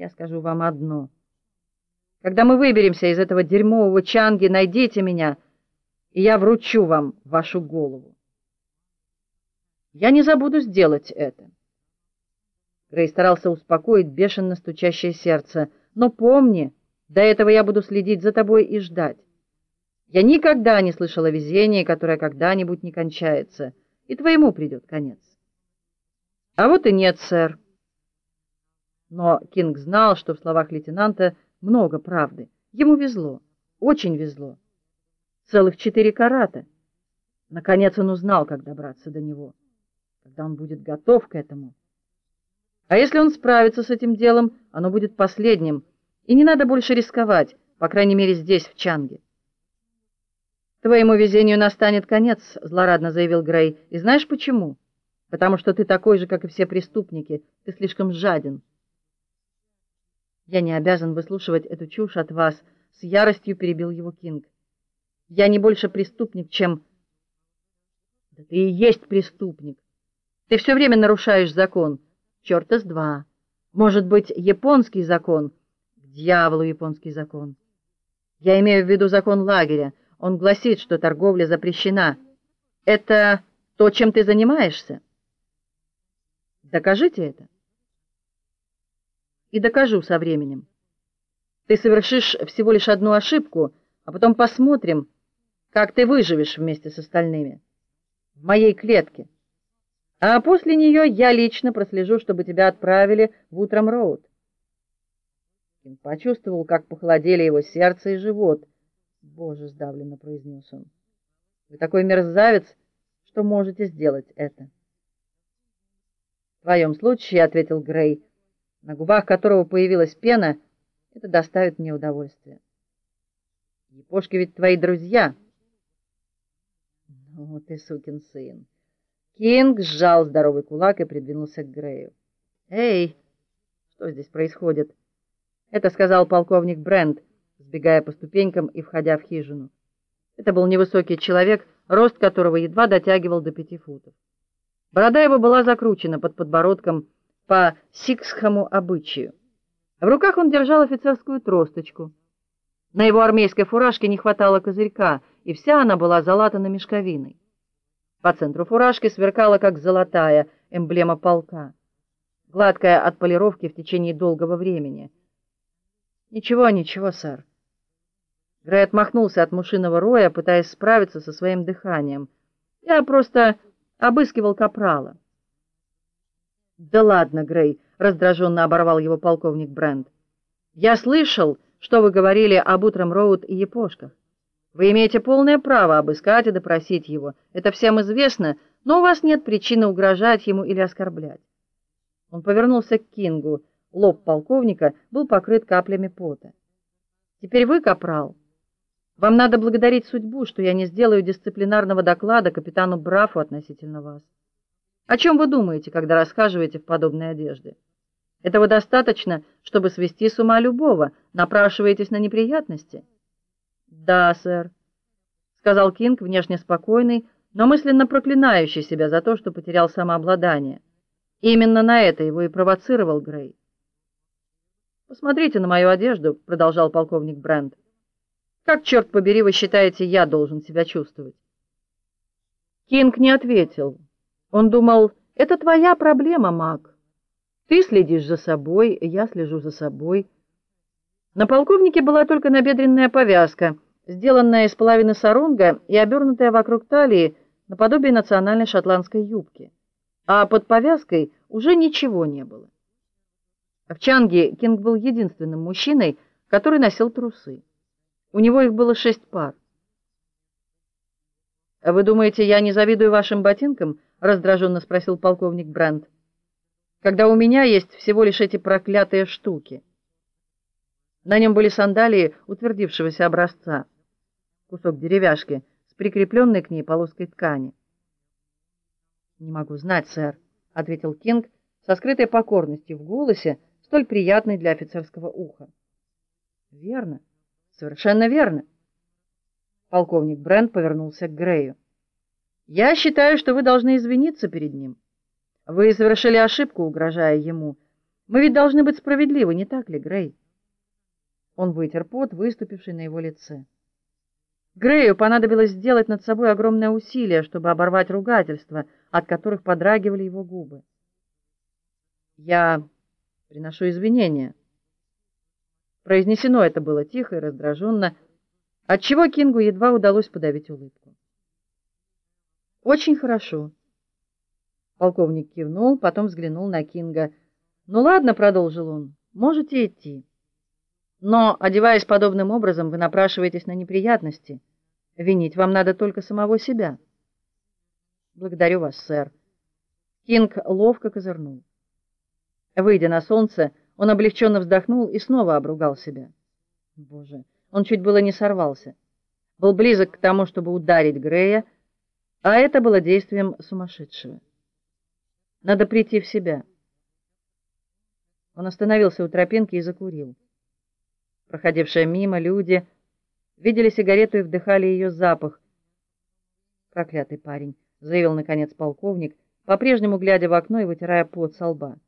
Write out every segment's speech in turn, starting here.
Я скажу вам одно. Когда мы выберемся из этого дерьмового Чанги, найдите меня, и я вручу вам вашу голову. Я не забуду сделать это. Грей старался успокоить бешено стучащее сердце. Но помни, до этого я буду следить за тобой и ждать. Я никогда не слышала о везении, которое когда-нибудь не кончается, и твоему придет конец. А вот и нет, сэр. Но Кинг знал, что в словах лейтенанта много правды. Ему везло, очень везло. Целых четыре карата. Наконец он узнал, как добраться до него, когда он будет готов к этому. А если он справится с этим делом, оно будет последним, и не надо больше рисковать, по крайней мере, здесь, в Чанге. Твоему везению настанет конец, злорадно заявил Грей. И знаешь почему? Потому что ты такой же, как и все преступники. Ты слишком жаден. Я не обязан выслушивать эту чушь от вас, с яростью перебил его Кинг. Я не больше преступник, чем Да ты и есть преступник. Ты все время нарушаешь закон. Чёрта с два. Может быть, японский закон? К дьяволу японский закон. Я имею в виду закон лагеря. Он гласит, что торговля запрещена. Это то, чем ты занимаешься? Докажите это и докажу со временем. Ты совершишь всего лишь одну ошибку, а потом посмотрим, как ты выживешь вместе с остальными в моей клетке. А после нее я лично прослежу, чтобы тебя отправили в Утром Роуд. Он почувствовал, как похолодели его сердце и живот. "Боже", сдавленно произнес он. "Вы такой мерзавец, что можете сделать это". "В твоем случае", ответил Грей на губах которого появилась пена, это доставит мне удовольствие. Япошки ведь твои друзья. Ну ты сукин сын. Кинг сжал здоровый кулак и придвинулся к Грею. Эй, что здесь происходит? Это сказал полковник Брент, сбегая по ступенькам и входя в хижину. Это был невысокий человек, рост которого едва дотягивал до пяти футов. Борода его была закручена под подбородком по сикхскому обычаю. В руках он держал офицерскую тросточку. На его армейской фуражке не хватало козырька, и вся она была залатана мешковиной. По центру фуражки сверкала как золотая эмблема полка, гладкая от полировки в течение долгого времени. Ничего, ничего, сэр. Грей отмахнулся от мушиного роя, пытаясь справиться со своим дыханием. Я просто обыскивал капрала. Да ладно, Грей, раздраженно оборвал его полковник Брент. Я слышал, что вы говорили об утром Роуд и Япошках. Вы имеете полное право обыскать и допросить его. Это всем известно, но у вас нет причины угрожать ему или оскорблять. Он повернулся к Кингу. Лоб полковника был покрыт каплями пота. Теперь вы, капрал, вам надо благодарить судьбу, что я не сделаю дисциплинарного доклада капитану Брафу относительно вас. О чем вы думаете, когда расхаживаете в подобной одежде? Этого достаточно, чтобы свести с ума любого. Напрашиваетесь на неприятности? Да, сэр, сказал Кинг, внешне спокойный, но мысленно проклинающий себя за то, что потерял самообладание. именно на это его и провоцировал Грей. Посмотрите на мою одежду, продолжал полковник Брент. Как черт побери, вы считаете, я должен себя чувствовать? Кинг не ответил. Он думал: "Это твоя проблема, Мак. Ты следишь за собой, я слежу за собой". На полковнике была только набедренная повязка, сделанная из половины саронга и обернутая вокруг талии наподобие национальной шотландской юбки. А под повязкой уже ничего не было. В Чанге Кинг был единственным мужчиной, который носил трусы. У него их было шесть пар. А вы думаете, я не завидую вашим ботинкам? раздраженно спросил полковник Брент. Когда у меня есть всего лишь эти проклятые штуки. На нем были сандалии утвердившегося образца, кусок деревяшки с прикрепленной к ней полоской ткани. Не могу знать, сэр, ответил Кинг со скрытой покорностью в голосе, столь приятной для офицерского уха. Верно, совершенно верно. Полковник Брент повернулся к Грею. Я считаю, что вы должны извиниться перед ним. Вы совершили ошибку, угрожая ему. Мы ведь должны быть справедливы, не так ли, Грей? Он вытер пот, выступивший на его лице. Грею понадобилось сделать над собой огромное усилие, чтобы оборвать ругательства, от которых подрагивали его губы. Я приношу извинения. Произнесено это было тихо и раздраженно, отчего Кингу едва удалось подавить улыбку. Очень хорошо. Полковник кивнул, потом взглянул на Кинга. Ну ладно, продолжил он. Можете идти. Но, одеваясь подобным образом, вы напрашиваетесь на неприятности. Винить вам надо только самого себя. Благодарю вас, сэр. Кинг ловко козырнул. Выйдя на солнце, он облегченно вздохнул и снова обругал себя. Боже, он чуть было не сорвался. Был близок к тому, чтобы ударить Грея, а это было действием сумасшедшего. Надо прийти в себя. Он остановился у тропинки и закурил. Проходившие мимо люди видели сигарету и вдыхали ее запах. Проклятый парень, заявил наконец полковник, по-прежнему глядя в окно и вытирая пот со лба.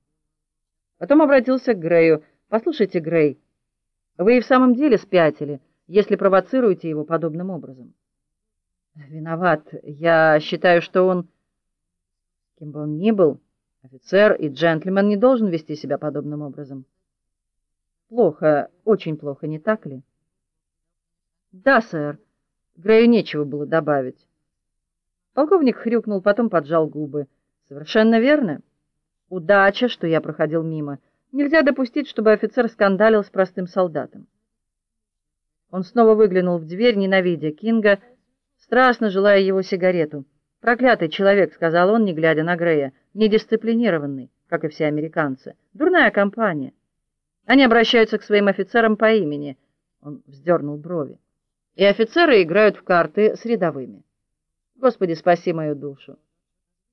Потом обратился к Грею. Послушайте, Грей, вы и в самом деле спятили, если провоцируете его подобным образом. Виноват. Я считаю, что он кем бы он ни был, офицер и джентльмен не должен вести себя подобным образом. Плохо, очень плохо, не так ли? Да, сэр. Грею нечего было добавить. Полковник хрюкнул, потом поджал губы. Совершенно верно. Удача, что я проходил мимо. Нельзя допустить, чтобы офицер скандалил с простым солдатом. Он снова выглянул в дверь, ненавидя Кинга, страстно желая его сигарету. Проклятый человек, сказал он, не глядя на Грея, недисциплинированный, как и все американцы. Дурная компания. Они обращаются к своим офицерам по имени. Он вздернул брови. И офицеры играют в карты с рядовыми. Господи, спаси мою душу.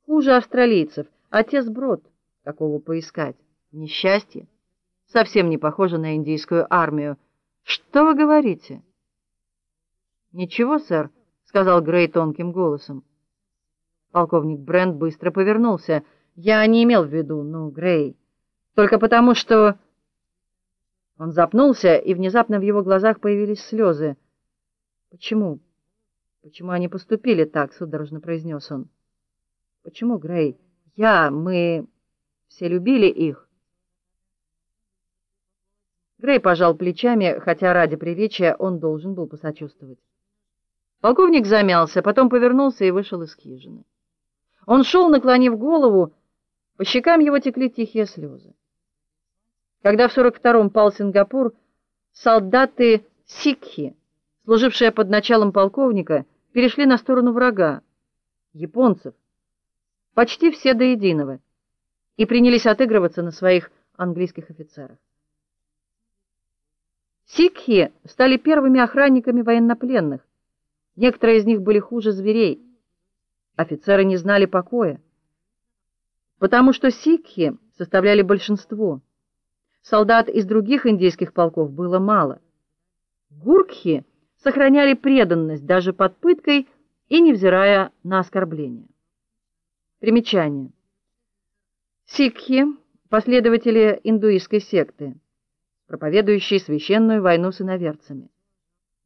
Хуже австралийцев, отец брод, какого поискать. Несчастье. Совсем не похоже на индийскую армию. Что вы говорите? Ничего, сэр, сказал Грей тонким голосом. Полковник Брент быстро повернулся. Я не имел в виду, ну, Грей, только потому, что Он запнулся, и внезапно в его глазах появились слезы. Почему? Почему они поступили так, судорожно произнес он. Почему, Грей? Я, мы все любили их. Грей пожал плечами, хотя ради приличия он должен был посочувствовать. Полковник замялся, потом повернулся и вышел из хижины. Он шел, наклонив голову, по щекам его текли тихие слезы. Когда в 42-м пал Сингапур, солдаты сикхи, служившие под началом полковника, перешли на сторону врага, японцев, почти все до единого, и принялись отыгрываться на своих английских офицерах. Сикхи стали первыми охранниками военнопленных. Некоторые из них были хуже зверей. Офицеры не знали покоя, потому что сикхи составляли большинство. Солдат из других индийских полков было мало. Гуркхи сохраняли преданность даже под пыткой и невзирая на оскорбления. Примечание. Сикхи последователи индуистской секты, проповедующие священную войну с иноверцами.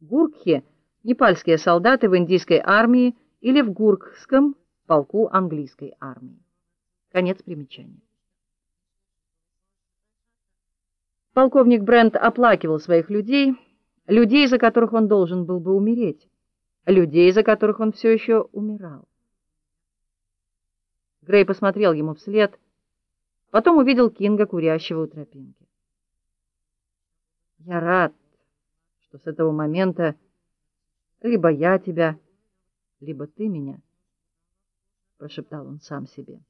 Гуркхи непальские солдаты в индийской армии или в Гуркском полку английской армии. Конец примечания. Полковник Брент оплакивал своих людей, людей, за которых он должен был бы умереть, людей, за которых он все еще умирал. Грей посмотрел ему вслед, потом увидел Кинга, курящего у тропинки. Я рад, что с этого момента либо я тебя, либо ты меня, прошептал он сам себе.